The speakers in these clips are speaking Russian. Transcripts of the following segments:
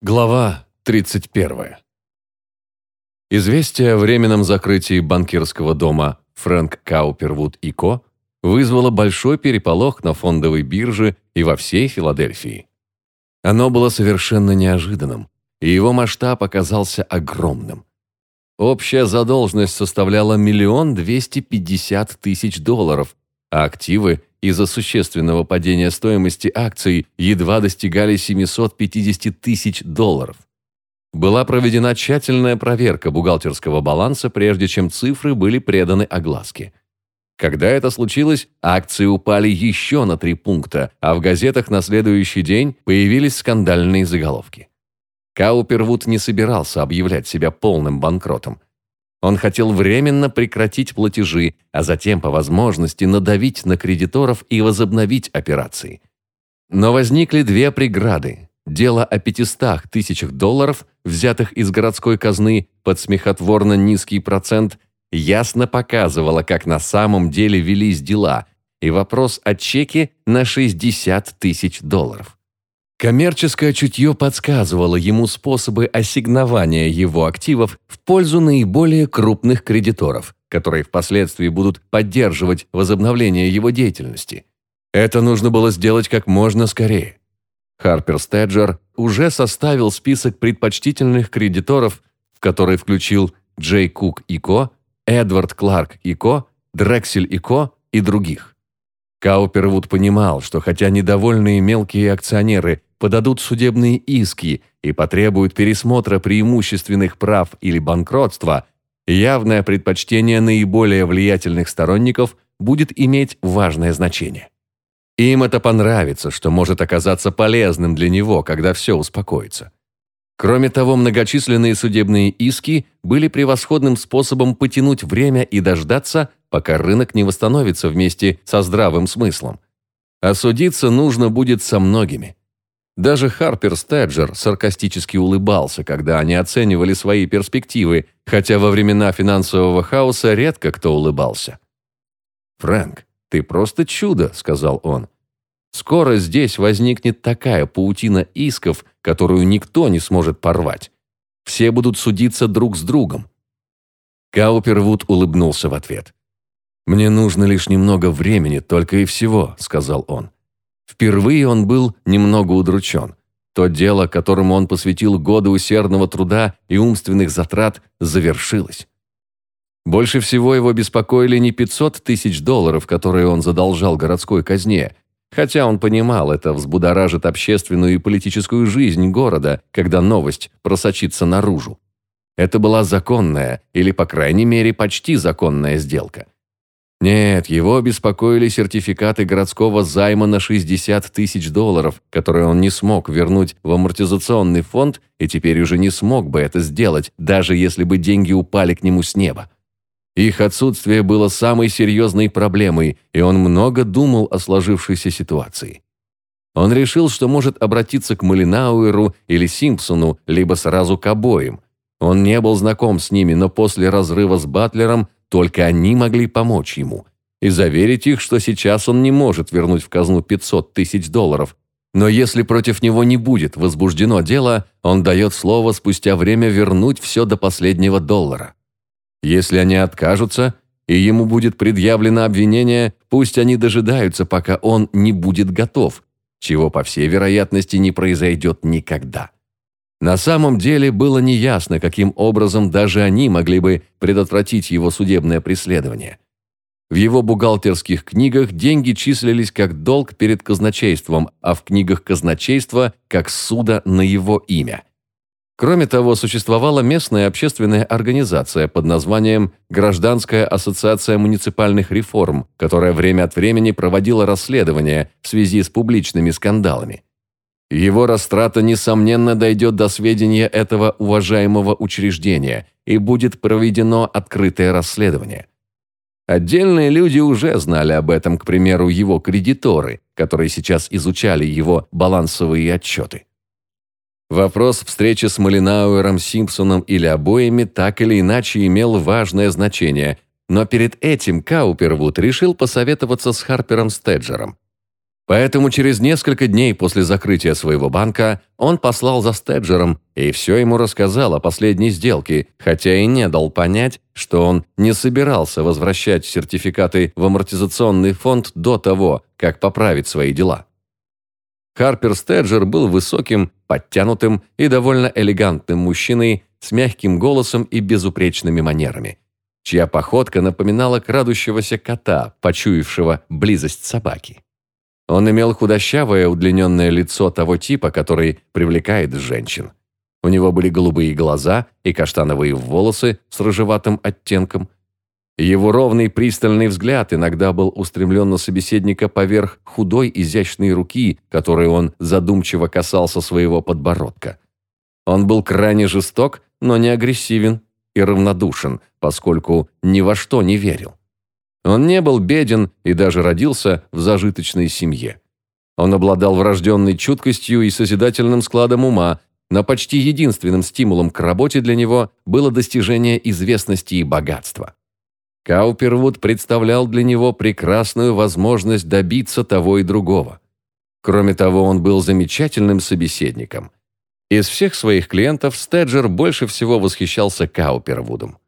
Глава 31. Известие о временном закрытии банкирского дома Фрэнк Каупервуд и Ко вызвало большой переполох на фондовой бирже и во всей Филадельфии. Оно было совершенно неожиданным, и его масштаб оказался огромным. Общая задолженность составляла миллион двести пятьдесят тысяч долларов, а активы из-за существенного падения стоимости акций едва достигали 750 тысяч долларов. Была проведена тщательная проверка бухгалтерского баланса, прежде чем цифры были преданы огласке. Когда это случилось, акции упали еще на три пункта, а в газетах на следующий день появились скандальные заголовки. Каупервуд не собирался объявлять себя полным банкротом. Он хотел временно прекратить платежи, а затем по возможности надавить на кредиторов и возобновить операции. Но возникли две преграды. Дело о 500 тысячах долларов, взятых из городской казны под смехотворно низкий процент, ясно показывало, как на самом деле велись дела, и вопрос о чеке на 60 тысяч долларов. Коммерческое чутье подсказывало ему способы ассигнования его активов в пользу наиболее крупных кредиторов, которые впоследствии будут поддерживать возобновление его деятельности. Это нужно было сделать как можно скорее. Харпер Стеджер уже составил список предпочтительных кредиторов, в который включил Джей Кук и Ко, Эдвард Кларк и Ко, Дрексель и Ко и других. Каупервуд понимал, что хотя недовольные мелкие акционеры подадут судебные иски и потребуют пересмотра преимущественных прав или банкротства, явное предпочтение наиболее влиятельных сторонников будет иметь важное значение. Им это понравится, что может оказаться полезным для него, когда все успокоится. Кроме того, многочисленные судебные иски были превосходным способом потянуть время и дождаться, пока рынок не восстановится вместе со здравым смыслом. А судиться нужно будет со многими. Даже Харпер Стеджер саркастически улыбался, когда они оценивали свои перспективы, хотя во времена финансового хаоса редко кто улыбался. «Фрэнк, ты просто чудо», — сказал он. «Скоро здесь возникнет такая паутина исков, которую никто не сможет порвать. Все будут судиться друг с другом». Каупервуд улыбнулся в ответ. «Мне нужно лишь немного времени, только и всего», — сказал он. Впервые он был немного удручен. То дело, которому он посвятил годы усердного труда и умственных затрат, завершилось. Больше всего его беспокоили не 500 тысяч долларов, которые он задолжал городской казне, хотя он понимал, это взбудоражит общественную и политическую жизнь города, когда новость просочится наружу. Это была законная, или, по крайней мере, почти законная сделка – нет, его беспокоили сертификаты городского займа на 60 тысяч долларов, которые он не смог вернуть в амортизационный фонд и теперь уже не смог бы это сделать, даже если бы деньги упали к нему с неба. Их отсутствие было самой серьезной проблемой, и он много думал о сложившейся ситуации. Он решил, что может обратиться к Малинауэру или Симпсону, либо сразу к обоим. Он не был знаком с ними, но после разрыва с Батлером только они могли помочь ему и заверить их, что сейчас он не может вернуть в казну 500 тысяч долларов. Но если против него не будет возбуждено дело, он дает слово спустя время вернуть все до последнего доллара. Если они откажутся, и ему будет предъявлено обвинение, пусть они дожидаются, пока он не будет готов, чего, по всей вероятности, не произойдет никогда. На самом деле было неясно, каким образом даже они могли бы предотвратить его судебное преследование. В его бухгалтерских книгах деньги числились как долг перед казначейством, а в книгах казначейства – как суда на его имя. Кроме того, существовала местная общественная организация под названием «Гражданская ассоциация муниципальных реформ», которая время от времени проводила расследования в связи с публичными скандалами. Его растрата, несомненно, дойдет до сведения этого уважаемого учреждения и будет проведено открытое расследование. Отдельные люди уже знали об этом, к примеру, его кредиторы, которые сейчас изучали его балансовые отчеты. Вопрос встречи с Малинауэром, Симпсоном или обоими так или иначе имел важное значение, но перед этим Каупервуд решил посоветоваться с Харпером Стеджером. Поэтому через несколько дней после закрытия своего банка он послал за Стеджером и все ему рассказал о последней сделке, хотя и не дал понять, что он не собирался возвращать сертификаты в амортизационный фонд до того, как поправить свои дела. Харпер Стеджер был высоким, подтянутым и довольно элегантным мужчиной с мягким голосом и безупречными манерами, чья походка напоминала крадущегося кота, почуявшего близость собаки. Он имел худощавое удлиненное лицо того типа, который привлекает женщин. У него были голубые глаза и каштановые волосы с рыжеватым оттенком. Его ровный пристальный взгляд иногда был устремлен на собеседника поверх худой изящной руки, которой он задумчиво касался своего подбородка. Он был крайне жесток, но не агрессивен и равнодушен, поскольку ни во что не верил. Он не был беден и даже родился в зажиточной семье. Он обладал врожденной чуткостью и созидательным складом ума, но почти единственным стимулом к работе для него было достижение известности и богатства. Каупервуд представлял для него прекрасную возможность добиться того и другого. Кроме того, он был замечательным собеседником. Из всех своих клиентов Стеджер больше всего восхищался Каупервудом.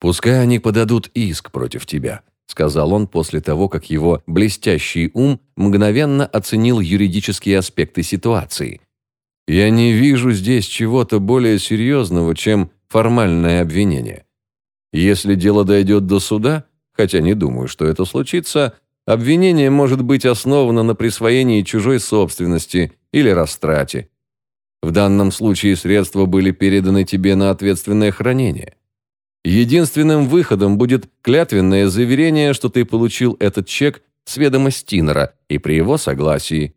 «Пускай они подадут иск против тебя», сказал он после того, как его блестящий ум мгновенно оценил юридические аспекты ситуации. «Я не вижу здесь чего-то более серьезного, чем формальное обвинение. Если дело дойдет до суда, хотя не думаю, что это случится, обвинение может быть основано на присвоении чужой собственности или растрате. В данном случае средства были переданы тебе на ответственное хранение. Единственным выходом будет клятвенное заверение, что ты получил этот чек с ведома Стинера и при его согласии.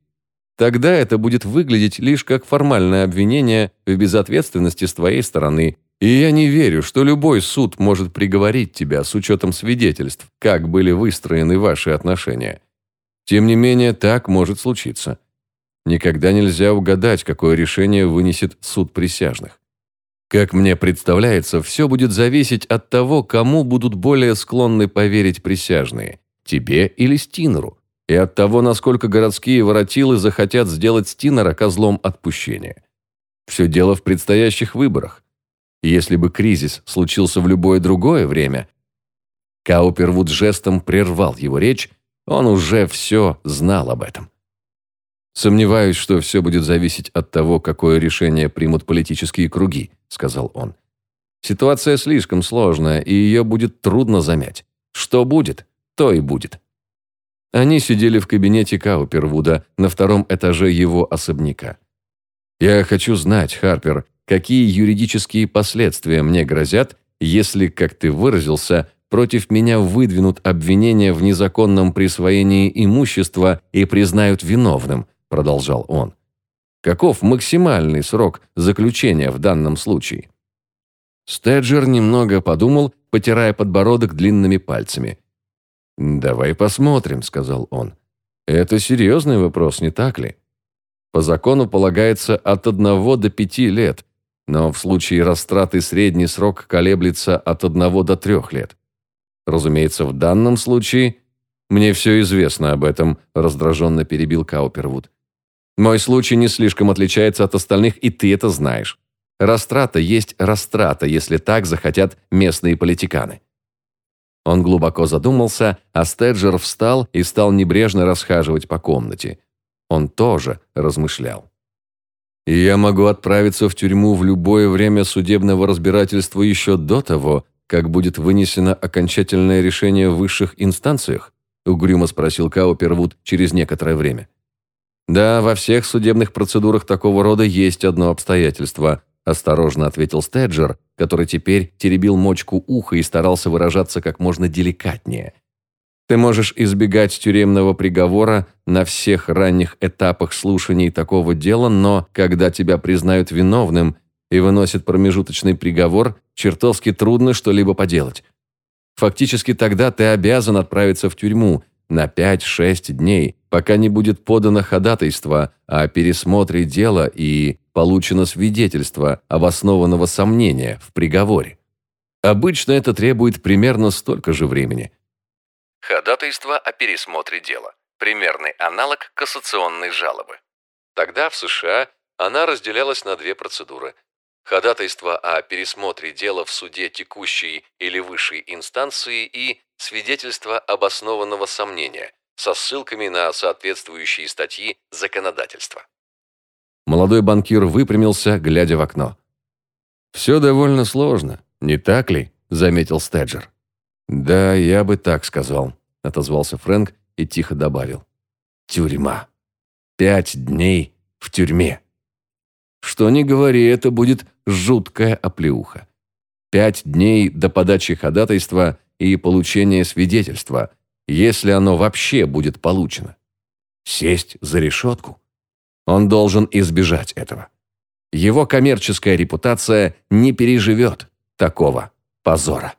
Тогда это будет выглядеть лишь как формальное обвинение в безответственности с твоей стороны, и я не верю, что любой суд может приговорить тебя с учетом свидетельств, как были выстроены ваши отношения. Тем не менее, так может случиться. Никогда нельзя угадать, какое решение вынесет суд присяжных. Как мне представляется, все будет зависеть от того, кому будут более склонны поверить присяжные – тебе или Стинеру, и от того, насколько городские воротилы захотят сделать Стинера козлом отпущения. Все дело в предстоящих выборах. Если бы кризис случился в любое другое время, Каупервуд жестом прервал его речь, он уже все знал об этом. «Сомневаюсь, что все будет зависеть от того, какое решение примут политические круги», — сказал он. «Ситуация слишком сложная, и ее будет трудно замять. Что будет, то и будет». Они сидели в кабинете Каупервуда на втором этаже его особняка. «Я хочу знать, Харпер, какие юридические последствия мне грозят, если, как ты выразился, против меня выдвинут обвинения в незаконном присвоении имущества и признают виновным», продолжал он. Каков максимальный срок заключения в данном случае? Стеджер немного подумал, потирая подбородок длинными пальцами. «Давай посмотрим», — сказал он. «Это серьезный вопрос, не так ли? По закону полагается от одного до пяти лет, но в случае растраты средний срок колеблется от одного до трех лет. Разумеется, в данном случае...» «Мне все известно об этом», — раздраженно перебил Каупервуд. Мой случай не слишком отличается от остальных, и ты это знаешь. Растрата есть растрата, если так захотят местные политиканы. Он глубоко задумался, а Стеджер встал и стал небрежно расхаживать по комнате. Он тоже размышлял. Я могу отправиться в тюрьму в любое время судебного разбирательства еще до того, как будет вынесено окончательное решение в высших инстанциях? Угрюмо спросил Каупервуд через некоторое время. «Да, во всех судебных процедурах такого рода есть одно обстоятельство», осторожно ответил Стеджер, который теперь теребил мочку уха и старался выражаться как можно деликатнее. «Ты можешь избегать тюремного приговора на всех ранних этапах слушаний такого дела, но когда тебя признают виновным и выносят промежуточный приговор, чертовски трудно что-либо поделать. Фактически тогда ты обязан отправиться в тюрьму на 5-6 дней, пока не будет подано ходатайство о пересмотре дела и получено свидетельство обоснованного сомнения в приговоре. Обычно это требует примерно столько же времени. Ходатайство о пересмотре дела. примерный аналог кассационной жалобы. Тогда в США она разделялась на две процедуры. Ходатайство о пересмотре дела в суде текущей или высшей инстанции и свидетельство обоснованного сомнения со ссылками на соответствующие статьи законодательства. Молодой банкир выпрямился, глядя в окно. «Все довольно сложно, не так ли?» – заметил Стеджер. «Да, я бы так сказал», – отозвался Фрэнк и тихо добавил. «Тюрьма. Пять дней в тюрьме». Что ни говори, это будет жуткая оплеуха. Пять дней до подачи ходатайства и получения свидетельства, если оно вообще будет получено. Сесть за решетку. Он должен избежать этого. Его коммерческая репутация не переживет такого позора.